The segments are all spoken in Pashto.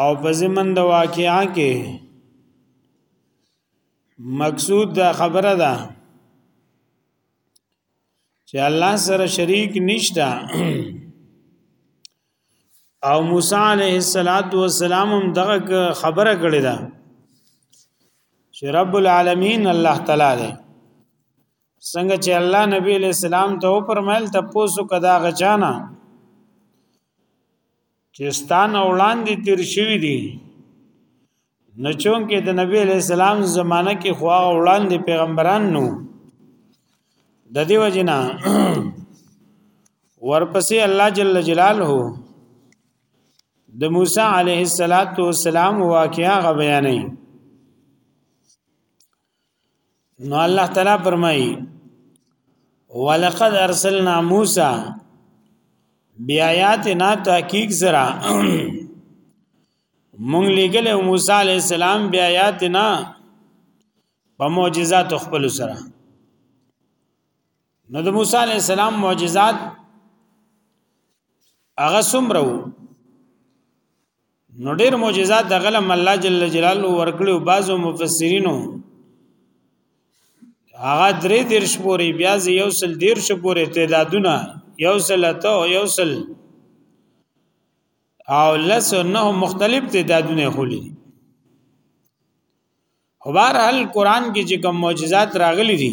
او په زمن د واقعا کې مقصود دا خبره ده چې الله سره شریک نشتا او موسی علیه السلام هم دغه خبره کړې ده چې رب العالمین الله تعالی دی څنګه چې الله نبی علیہ السلام ته و فرمایل ته پوسو کدا غچانا چې ستان وړاندې تیر شوی دی نو چون کې د نبی علیہ السلام زمانہ کې خوا وړاندې پیغمبران نو د دې وجنا ورپسې الله جل جلاله د موسی علیه السلام واقعا غ بیانې نو الله تعالی فرمایي ولقد ارسلنا موسی بیااتنا تحقیق زرا مونږ لګل موسی علی السلام بیااتنا په معجزات خپل سره نو د موسی علی السلام معجزات هغه څومره وو نو ډېر معجزات د غلم الله جل جلاله ورکړو بعضو مفسرینو هغه درې دیر شپوري بیا یو سل دیر شپوري تعدادونه یو سل ته یو سل او لس نه مختلف تعدادونه خولي خو بهر حال قران کې چې کوم معجزات راغلي دي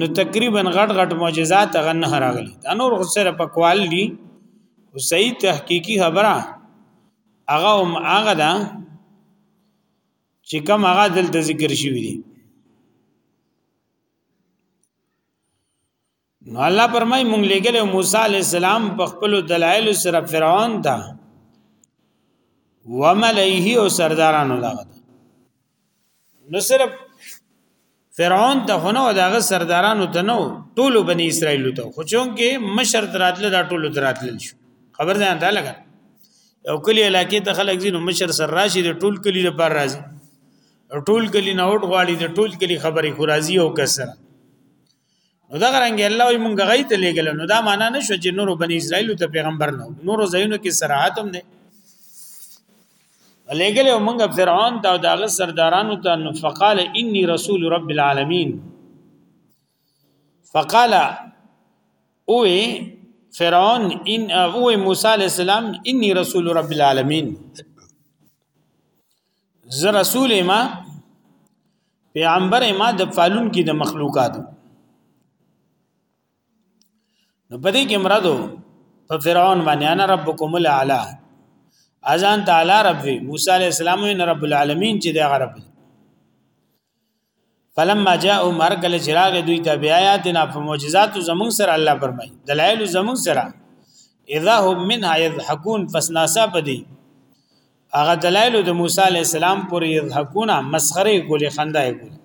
نو تقریبا غټ غټ معجزات هغه نه راغلي دا نور سره په کوال دي او صحیح تحقیقی خبره هغه هم هغه ده چې کوم هغه دلته ذکر شوی دي نو الله پرمای مونږ لګل موسی علی السلام په خپل دلایل سره فرعون دا وملئه او سردارانو دا نو صرف فرعون ته خونه او داغه سردارانو ته نو ټول بنی اسرائیل ته خو چون کې مشر دراتله دا ټول دراتل شو خبر ده انده لګا او کلی علاقې ته خلک زینو مشر سر راشي د ټول کلی د پر راځي ټول کلی نه وټ غواړي د ټول کلی خبرې خورازي او کسره نو دا غرنګ الله وي مونږ غي ته لګل نو دا معنا نه شو چې نور بني اسرائیل ته پیغمبر نه نور زینو کې صراحت هم نه لګل مونږ فرعون ته دا غ سردارانو ته نو فقال اني رسول رب العالمین فقال او فرعون ان او موسی علی السلام اني رسول رب العالمین زه رسول ما پیغمبر ما د فالون کې د مخلوقات نو پدې کې مرادو په فرعون باندې انا ربکم الاعلى اذان تعالی رب موسی علی السلام ان رب العالمین چې د غرب فلما جاءوا مرکل چراغ دوی ته بیا آیاتنا په معجزات زمون سره الله فرمای دلایل زمون سره اذا هم منها يضحكون فسناسا پدی هغه دلایل د موسی علی السلام پر یضحکونه مسخره کولی خنده کولی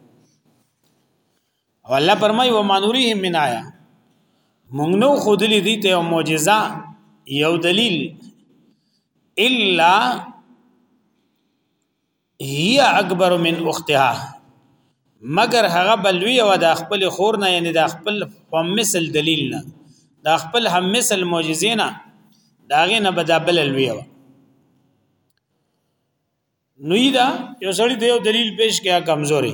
او الله فرمای و مانورهم من آیا مونږ نو خودلی دي ته معجزه یو دلیل الا هي اکبر من اختها مگر هغه بلوی و د خپل خور نه یعنی د خپل فمثل دلیل نه د خپل هم مثل معجزې نه داغه نه بدابل لوی و نو دا یو سړی د یو دلیل پیش کیا کمزوري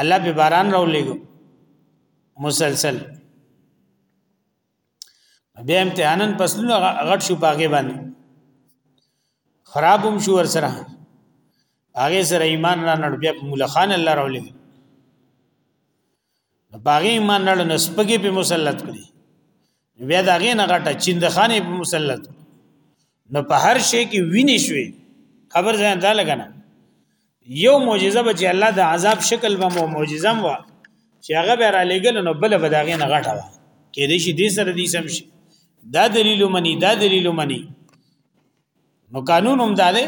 الله به باران راولېږي مسلسل بیا امتحانن پسلونه غټ شو پاګې باندې خرابم شو ور سره هغه سره ایمان را نړ بیا مولا خان الله راولېږي باغې ایمان نړ نسبګې په مسلط کړی بیا دا غینه غټه چیندخانه په مسلط نو په هر شی کې ویني شوي خبر ځان دا لګنه یو معجزه به چې الله د عذاب شکل به مو معجزه مو چې هغه به را لګل نو بل به دا غینه غټه و کې دې شي دې سره دې سم شي دا دلیل منی دا دلیل منی نو قانون هم دا دی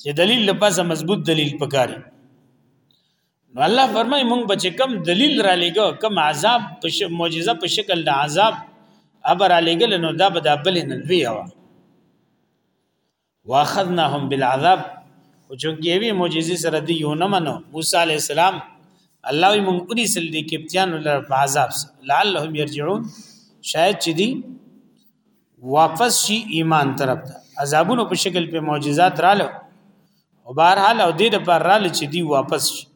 چې دلیل لپاسه مضبوط دلیل پکاري نو الله فرمای مونږ بچ کم دلیل را لګو کم عذاب په معجزه په شکل د عذاب ابر لګل نو دا به د بل نه وی وا واخذناهم بالعذاب او چونکی وی معجزه سره دی یو نه منو موسی علی السلام الله وی مونږ اونې سل دی کپتیان لر په عذاب لعلهم يرجعون شاید چې دی واپس شي ایمان طرف ته عذابونو په شکل په معجزات رااله او بهرحال او دې د پر رااله چې دی واپس شي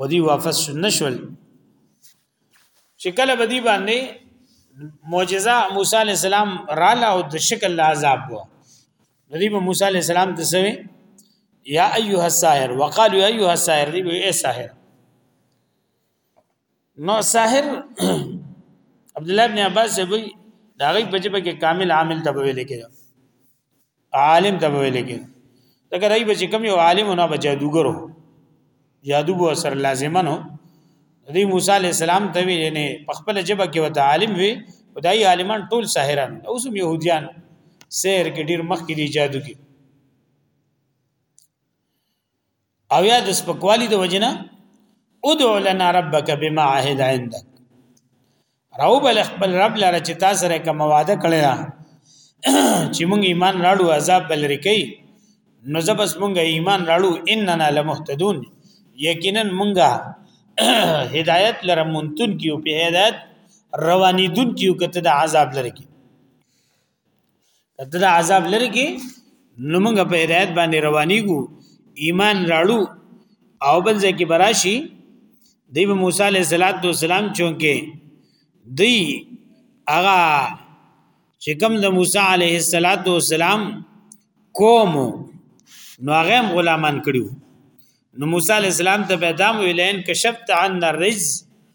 و دی واپس نشول چې کله بدی باندې معجزه موسی علی السلام رااله او د شکل له عذاب وو ندی په موسی علی السلام ته سوي یا ایها الساحر وقالو یا ایها الساحر دی وی اے ساحر نو ساحر عبد الله ابن عباس وی دا غي په جبه کې کامل عامل ته ویل کې عالم ته ویل کې دا غي به کوم یو عالم نه به جادوګرو جادو به اثر لازمن هو دی موسی علی السلام ته وی نه په خپل جبه کې وته عالم وی خدای عالمان ټول ساحران اوس هم يهوديان سحر کې ډیر مخ کې دي جادو کې او یا د سپکوالی د وجنه ادعو لنا ربک بما عهد عندك راو بل خپل رب لره چې تاسو سره کوم وعده کړی دا چې مونږ ایمان راړو عذاب بل رکی نو زبس مونږ ایمان راړو اننا لمهتدون یقینا مونږه هدایت لره مونتون کیو په هدایت روانیدون کیو کته د عذاب لره کی کته دا عذاب لري کې نو موږ په هدایت باندې روانيګو ایمان راړو او بل ځکه براشي دی موسی علیہ الصلوۃ والسلام چونکه دی هغه چې کوم د موسی علیه الصلاۃ والسلام قوم نو هغه غلامان کړیو نو موسی علیه السلام ته پیدام ویلین کشفت عن الرز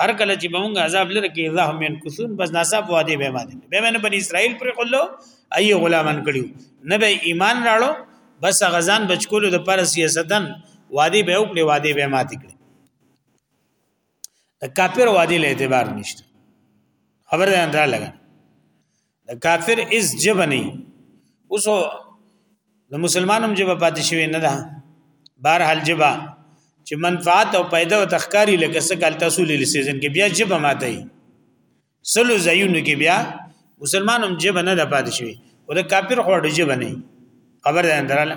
هر کله چې به موږ عذاب لره کې الله هم ينقصون بس ناسب وادي به ماته به من بني اسرائيل پر قلو اي غلامان کړیو نه به ایمان راړو بس غزان بچکولو د پر سیاستن وادي به وکړي وادي به ماته کړي د کافر وادي له اعتبار نشته خبر ده اندرا لګا د کافر اس جبه نه اوس د مسلمانم جبه پاتې شوی نه ده بهر حال جبه چې منفعت او پیدا او تخکاری لکه څه کال تاسو لیل سیزن کې بیا جبه ماته ای سلو زیونو کې بیا مسلمانم جبه نه ده پاتې شوی او د کافر خور جبه نه خبر ده اندراله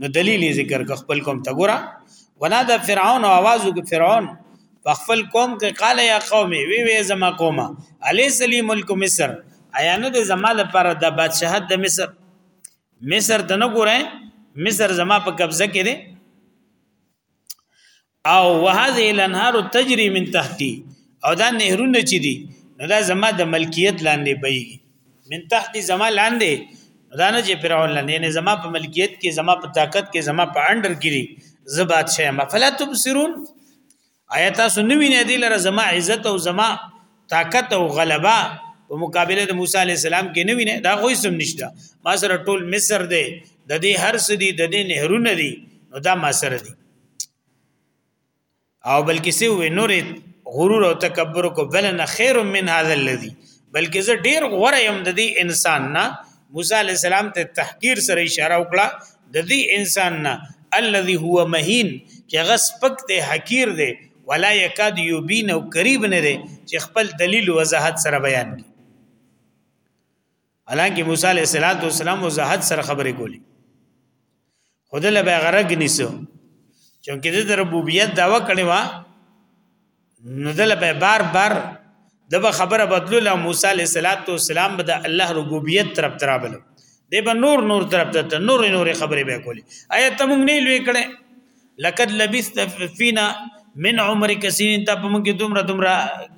نو دلیل ذکر ک خپل کوم ته ګورا ولا د فرعون आवाज وک فرعون خپل قوم کې قال یا قوم وی وی زما قومه الی سلی ملک مصر ایا نه د زما لپاره د بادشاہت د مصر مصر ته نه ګورای مصر زما په قبضه کې دی او وهذه الانهار تجري من تحتي او دا نهرونه چې دي نو دا زما د ملکیت لاندې بهيږي من تحتي زما لاندې دا نه چې فرعون لاندې یعنی زما په ملکیت کې زما په طاقت کې زما په انډر کې دي زبات شي ما فلا تبصرون آیات سنوي نه دي لره زما عزت او زما طاقت او غلبه په مقابله د موسی علی السلام کې نه ویني دا غوي سم نشته ما سره ټول مصر دی د دې هر سدي د دې نهرونه دي نو دا ما سره دي او بلکې سی وې نور غرور او تکبر کو بل نه خیر من هذا الذي بلکې زه ډیر غوړه يم د دې انسان نه موسی عليه السلام ته تحقیر سره اشاره وکړه د دې انسان نه الذي هو مهين چې غس پک ته حقیر دی ولا یکاد یبین او قریب نه دی چې خپل دلیل وضاحت سره بیان کړي حالانکه موسی علیه السلام وضاحت سره خبرې کولی خود له بغرګ نیسو چونکه د ربوبیت داوا کړي وا نو دل به بار بار دغه خبره بدلو له موسی علیه السلام به د الله ربوبیت طرف ترابلو دی به نور نور طرف ته نور نور خبرې به کولی آیا ته مونږ نه لوي کړي لقد لبست فينا من عمر کسین ته په موږ دومره دومره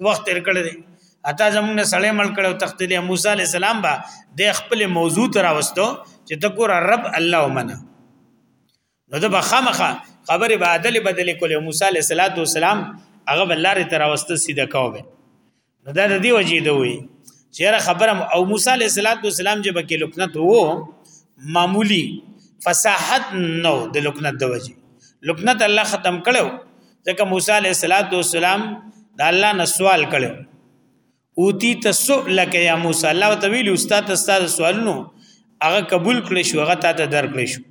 وخت تیر کړی دی اته زموږ نه سړی مل کړو تخت دی موسی علی السلام با د خپل موضوع تر واستو چې ته ګور رب الله ومنه نو د بخامخه خبره به عدل بدل کول موسی علی السلام هغه بلاره تر واستو سیده کاوه نو دا د دې وجې دی وي چیرې خبره او موسی علیه السلام چې بکې لکنت وو معمولی فصاحت نو د لکنت د وجې لکنت الله ختم کړو ځکه موسی علیه السلام د الله نه سوال کړو اوتی تسؤلک یا موسی الله تعالی استاد استاد سوالونو هغه قبول کړی شو هغه ته درکړی شو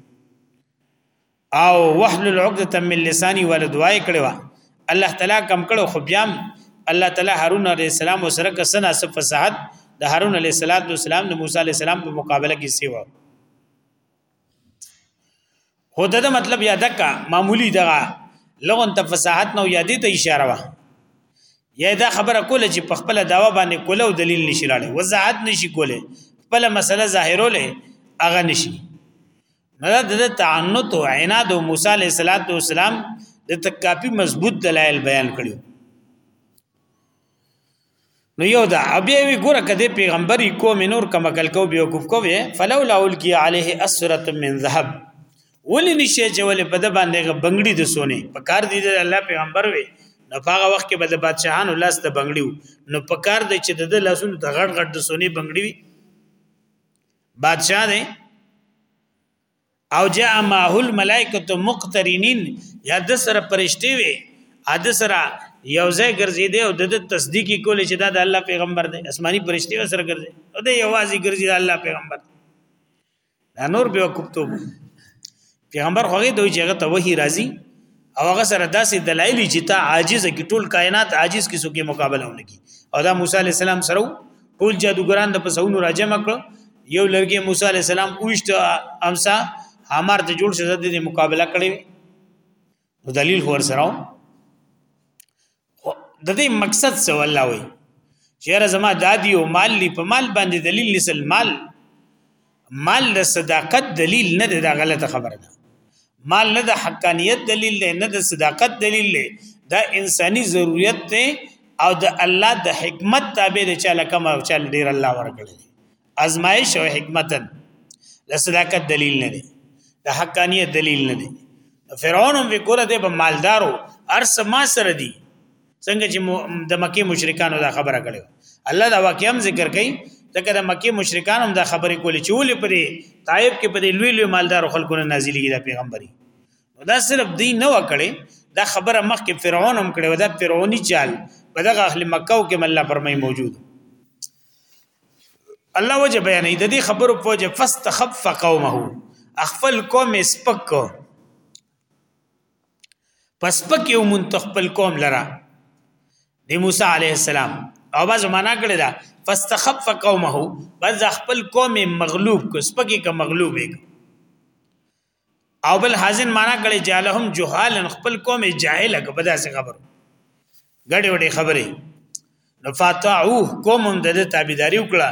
او وحلل عقده من لساني ول دعای کړو الله تعالی کم کړو خو بیا الله تعالی هارون علیه السلام سره کسنا صفصحت د هارون علیه السلام د موسی علیه السلام په مقابله کې سیوا هو دا مطلب یا دکا معمولی دغه لغون ته فصاحت نو یادې ته اشاره وا یا دا خبره کوله چې په خپل داوا باندې کوله او دلیل نشي راړي وضاحت نشي کوله خپل مسله ظاهرولې اغه نشي نه د تعنت او عناد او موسی علیه السلام د تکافی مضبوط دلایل بیان کړو نو یو دا ابي وی ګوره کده پیغمبري کوم نور کما کل کو بیا کوف کو وی فلولا الکی علیه اسره من ذهب ولې نشي چې ولې په د باندې بنگړي د سونه په کار دي د الله پیغمبر وی نو هغه وخت کې به د بادشاهانو لاس د بنگړي نو په کار دي چې د لاسونو د غړ غړ د سونه بنگړي بادشاہ دی او جاء ماحول ملائکه مقترنین یا د سره پرشتي وي ا د سره یو ځای ګرځي دی او د تصدیق کول چې دا د الله پیغمبر دی آسماني پرشتي سره ګرځي او د یوازې ګرځي د الله پیغمبر دا نور به وکړو پیغمبر خو هغه دوی چې هغه ته وحي راځي او هغه سره داسې دلایل چې تا عاجز کی ټول کائنات عاجز کی سوګي مقابله ونه کی او دا موسی علی السلام سره ټول جادوګران د پسونو راجمع کړ یو لرګي موسی علی السلام اوشت امسا حمار ته جوړ شو د مقابله کړي نو دلیل خو ورسره خو د دې مقصد څه والله وي چیرې زما دادی او مال لی په مال باندې دلیل نسل مال مال د صداقت دلیل نه دی دا غلطه خبره ده مال نه د حقانیت دلیل دی نه د صداقت دلیل دی دا انساني ضرورت دی او د الله د حکمت تابع دی چې لکه ما چې ډیر الله ورکړي ازمایش او حکمتن د صداقت دلیل نه دی د حقانیت دلیل نه دی فرعون هم وکړه د په مالدارو ارس ما سره دی څنګه چې د مکه مشرکانو دا خبره کړې الله دا واقعا ذکر کړي ځکه د مکه مشرکان هم دا خبرې کولې چې ولې پرې طائب کې پرې لوی لوی مالدار خلکو نه نازلېږي د پیغمبري دا صرف دی نه وکړي دا خبره مخکې فرعون هم کړې و دا فرعوني چال په دغه اهل مکه کې مله فرمای موجود الله وجه بیانې د دې خبرو په وجه فاستخف قومه خپل قوم سپک پس پک یو منتخبل قوم لرا د موسی علیه السلام او باز معنا کړی دا فاستخف قومه بس خپل قوم مغلوب کو سپکی کا مغلوب کو او بل حزن معنا کړي جالهم جهال خپل قوم جاهل کبدا سي خبر غړي وړي خبره نفاتعو قوم هم د تابعداري وکړه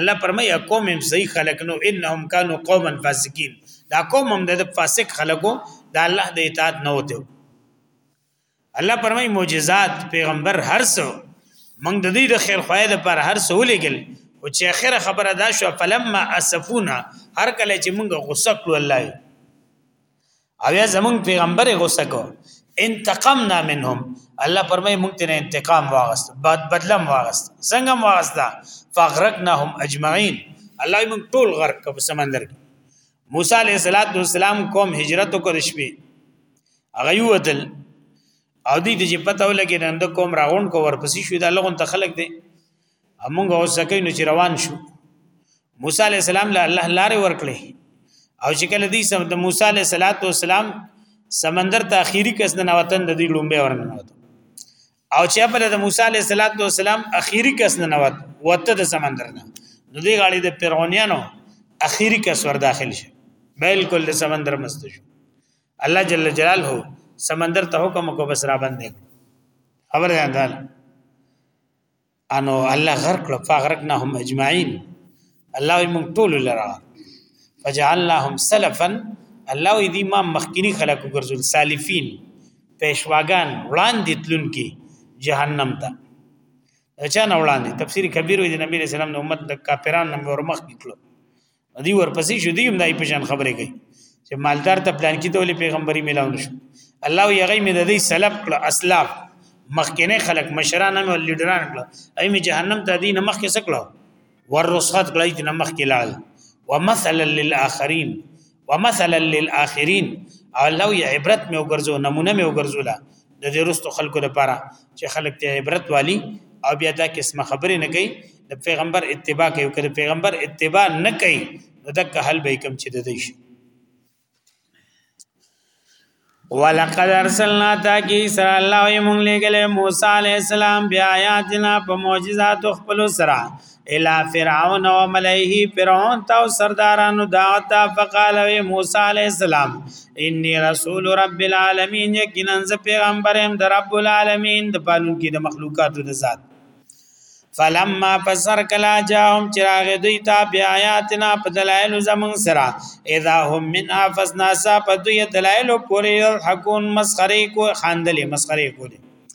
الله پرمای قوم هم صحیح خلق نو انهم كانوا قوما فاسقين دا قوم هم د فاسق خلقو د الله د اطاعت نه وته الله پرمای معجزات پیغمبر هر څو موږ د دې د خیر خوای د پر هر څو لګل او چې اخره خبره دا شو فلما اسفونا هر کله چې موږ غصه کړو الله او یا زمون پیغمبر غصه کو انتقمنا منهم الله پرمای موږ ته انتقام واغست بعد بدلم واغست څنګه واغستا فغرقناهم اجمعين الله موږ ټول غرق په سمندر کې موسی علیہ السلام قوم هجرت وکړ شپې هغه یو وتل او دې ته چې پته ولګي نن د کوم راغون کو ورپسې شو دا لغون ته خلق دي امونږ اوس سکه نو چې روان شو موسی عليه السلام له الله لارې ورکړي او چې کله دې سم د موسی عليه السلام سمندر ته اخیری کس نه وطن د دې لومبه ورننه وته او چې په د موسی عليه السلام اخیری کس نه وته وته د سمندر نه نو دې غاړي د فرعونانو اخیری کس ور داخل شي بالکل د سمندر مست شو الله جل جلاله سمندر ته حکم کو بس را باندې خبر یان دال انو الله غرق کړ فغرقناهم اجمعين الله موږ ټول لرا فجعلناهم سلفا الله دې ما مخکینی خلق ګرځول سالفین پېشواګان وړاندې تلون کې جهنم ته اچانه وړاندې تفسیر کبیر وی د نبی رسول الله امت د کافرانو نمبر مخ کړو دی ورپسې شو دی هم دای په شان خبرې کوي چې مالدار ته پلان کې ته پیغمبري ملاو نشو الله یې غي مې د دې سلب کړ اسلام مخکنه خلق مشران او لیډران کړ اي مې جهنم ته دین مخ کې سکړو ورسخت کړی چې مخ کې لاړ ومثلا للآخرین ومثلا للآخرین او الله یې عبرت مې وګرځو نمونه مې وګرځولا د دې رستو خلکو لپاره چې خلک ته عبرت والی او بیا دا قسمه خبرې نه کوي د پیغمبر اتباع کوي او کله پیغمبر اتباع نه کوي نو دک حل به کوم چې د دې شي ولقد ارسلنا تاکی سر الله یې مونږ لګلې موسی علی السلام بیا آیاتنا په معجزات خپل سره الى فرعون و ملئه فرعون تا او سردارانو دعتا فقال وی موسی علیہ السلام انی رسول رب العالمین یقینا ز پیغمبر هم د رب العالمین د پالون کې د مخلوقاتو د ذات فلما پسر کلا جاهم چراغ دوی تا بیااتنا په دلایل زمون سرا اذا هم من افسنا سا په دوی دلایل پوری حقون مسخره کو خاندلی مسخره کو دی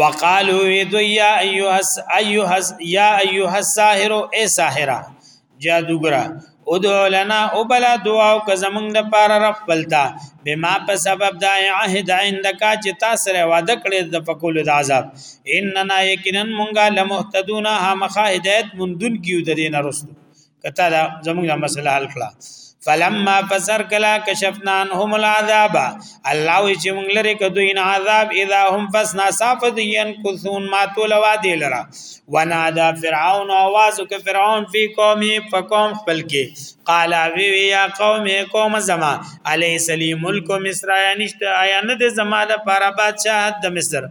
وقالو ویدو یا ایوه ایوه یا ایوه الساحر ای ساحره جادوګرا ادعو لنا او بلا دعا او که زمونږ د پاره رب خپلتا بما په سبب د عهد عندك چې تاسو سره وعده کړې د پکول د عذاب اننا یقینا مونږه لمهتدون ها مخا هدایت مندون کیو د دین رسو کته دا زموږ مسله حل کړه فلما فسر کلا کشفنا عنهم العذاب الله وی چې موږ لري کدوین عذاب اذا هم فسنا صافدین کثون ما تول وادي لرا ونادا فرعون आवाज وک فرعون فی قومه فقوم خپل کې قال وی وی یا قوم قوم زما علی سلی ملک مصر یا نشته یا نه د زما د پاره بادشاہ د مصر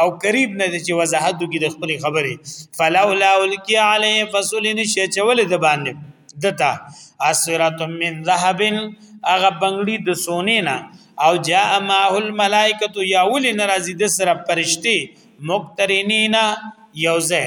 او قریب نه چې وضاحت کی د خپل خبره فلولا الکی علی فصل نشه چول د باندې دتا اسرات من ذهب اغه بنگړي د سونې نه او جاء معه الملائکه یا ول ناراضی د سره پرشتي مقترنینا یوزه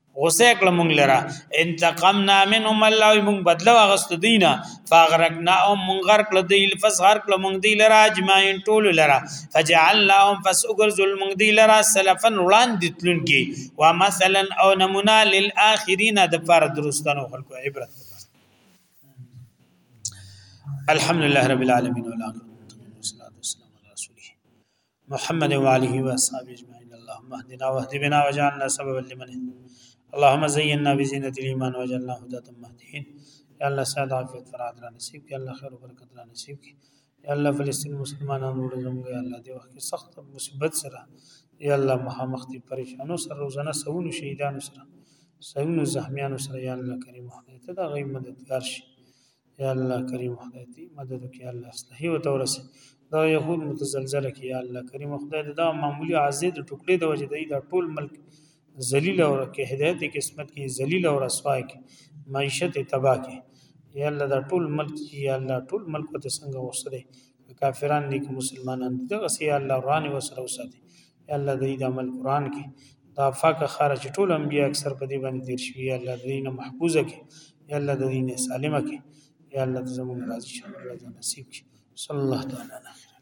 غصه کړه مونږ لره انتقمنا منهم الله مونږ بدلو غست دینه فغرقنا او مونږ غرق لدی فس غرق مونږ دی لره اجمعین ټول لره فجعلناهم فسغر ظلم مونږ دی لره سلفن وړاندې تلونکي و مثلا او نمونه للآخرین د پر درستنو خلکو عبرت الحمدلله رب العالمین والعاقبۃ محمد وعليه وصحبه اجمعين اللهم اهدنا واهد بنا وجعلنا سببا لمن اللهم زينا بزينة الإيمان وجعلنا هداة مهديين يا الله سعد عافية فراد را نصیب کړي الله خیر او برکت را نصیب کړي یا الله فلسطین مسلمانانو ورو زموږ یا الله دې وخت کې سخت مصیبت سره یا الله مخامخ دي پریشانو سره روزانه سونو شهیدانو سره سونو زخمیانو سره یا الله کریم خدای ته دا غي مددگار شي یا الله کریم خدای دې مدد وکړي یا الله اصلحي وته ورسي دا يهود متزلزله کې یا الله کریم خدای دې دا معمولی عزیز ټوکړې د وجې دی دا ټول ملک ذلیل او کې هدایت قسمت کې ذلیل او رسوا کې معیشت تباہ کې یا الله دا ټول ملک یا الله ټول ملک ته څنګه وسره کافران دي که مسلمانان دي دغه سي الله روان وسره وساتي یا الله دې د عمل قران کې دا فاکه خار چې ټول انبیا اکثر په دې باندې تیر شوی یا الله دې نه محفوظه کې یا الله دې نه سالمه کې یا الله دې زموږ راضي شه الله دې نصیب کې صلی الله تعالی علیه